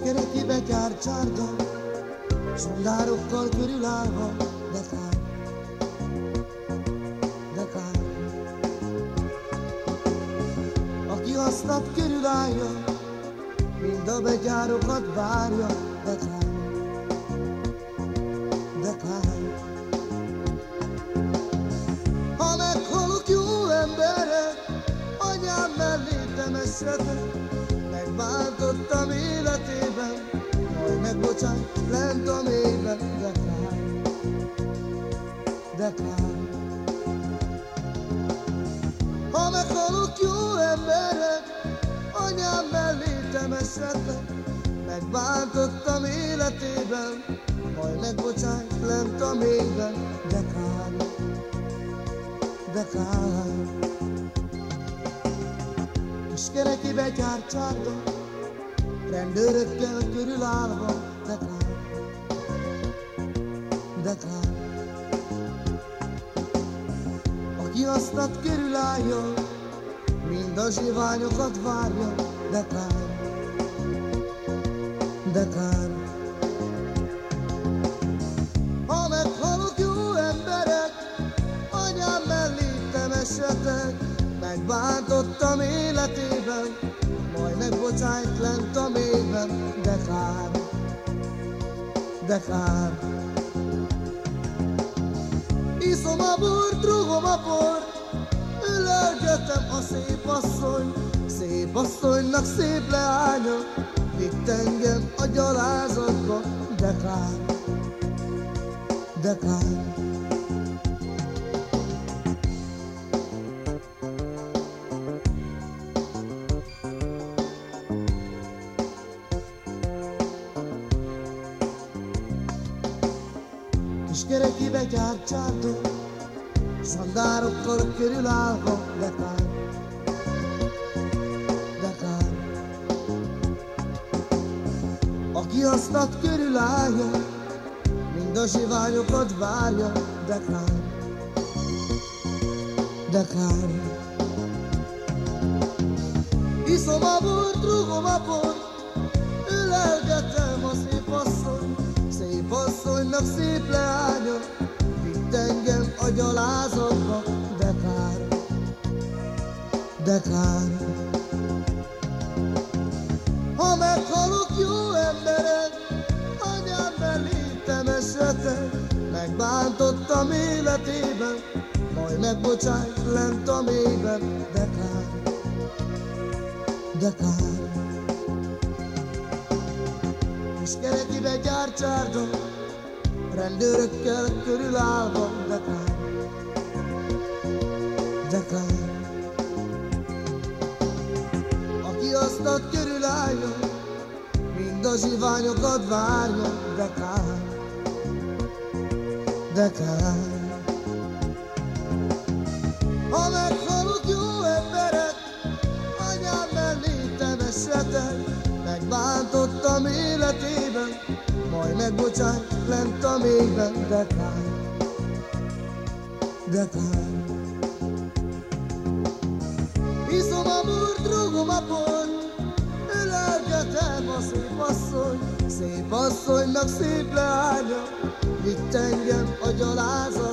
ki betyár csárda, Sondárokkal körülállva, de kár, de kár. Aki azt nap körülállja, mind a betyárokat várja, de kár, de kár. Ha meghalok jó emberek, anyám mellé temessetek, megváltottam életében, megbocsájt lent a mélyben, de kár. Ha meghalok jó emberek, anyám mellé temessetek, megváltottam életében, majd megbocsájt lent a mélyben, de kár, de kár. Kis kereki betyár csárda, rendőrökkel körülállva, de kár, de kár. Aki asztat körülállja, mind a zsiványokat várja, de kár, de. Ha meghalok jó emberek, anyám mellé temessetek, megváltottam életében, majd megbocsájt lent a mélyben, de kár, de kár. Iszom a bort, rúgom a bort, ölelgetem a szép asszony, szép asszonynak szép leánya, vitt engem a gyalázatba, de kár, de kár. Kis kereki betyár csártó, Szandárokkal körülállva, de kár, de kár. Aki asztat körülállja, mind a zsiványokat várja, de kár, de kár. Iszom a bort, rúgom a bort, ölelgetem a szép asszony, szép asszonynak szép leánya, vitt engem a gyalázatba, de kár, de. Ha meghalok jó emberek, anyám mellé temessetek, megbántottam életében, majd megbocsájt lent a mélyben, de kár. Kis kerekibe gyárcsárda, rendőrökkel körülállva, de kár, de kár. Aki asztat körülállja, mind a zsiványokat várja, de kár, de kár. Ha meghalok jó emberek, anyám mellé temessetek, megbántottam életében, majd megbocsájt lent a mélyben, de kár, de kár. Iszom a bort, rúgom a bort, ölelgetem a szép asszony, szép asszonynak szép leánya, vitt engem a gyalázatba,